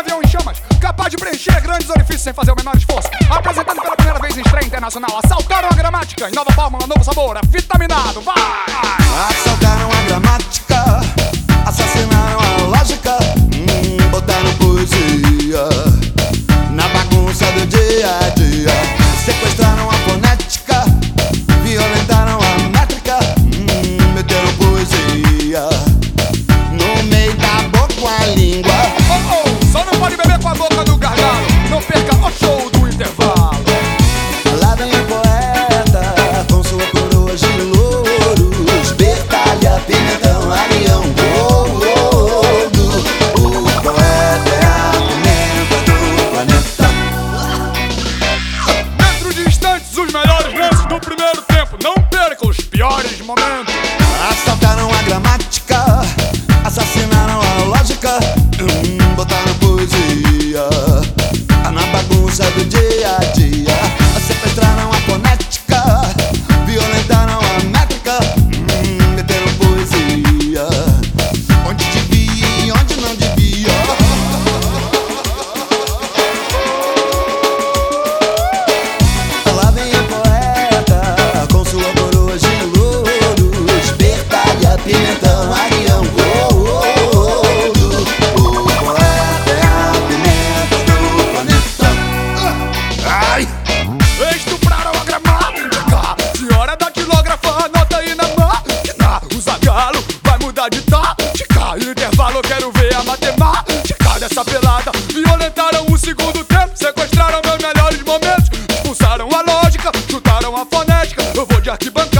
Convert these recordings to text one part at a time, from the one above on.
avião em chamas, capaz de preencher grandes orifícios sem fazer o menor esforço. Apresentando pela primeira vez em estreia internacional, assaltaram a gramática, em nova fórmula, novo sabor, é vitaminado, vai! Assaltaram a gramática, assassinaram a lógica.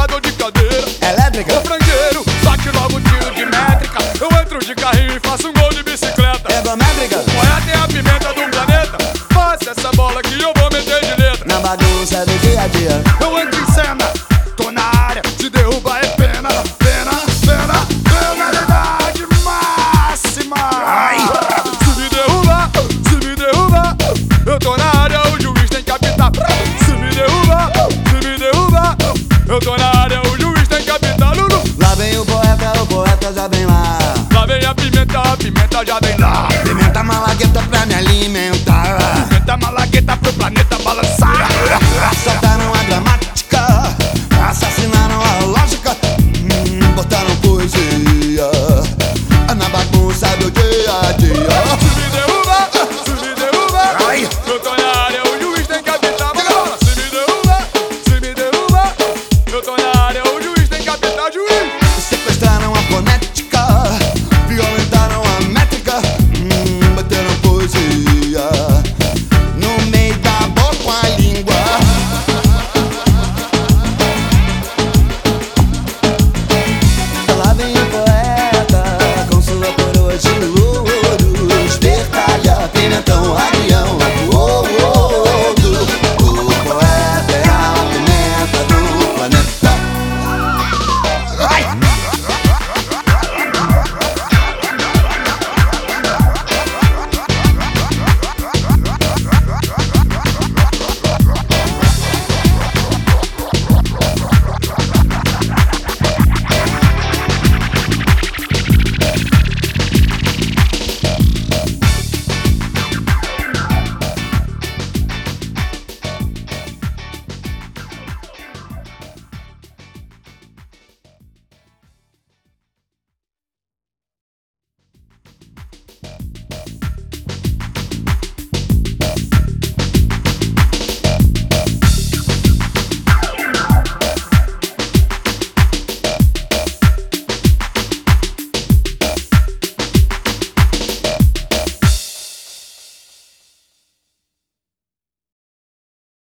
virado de cadeira. Elétrica. Ou frangueiro.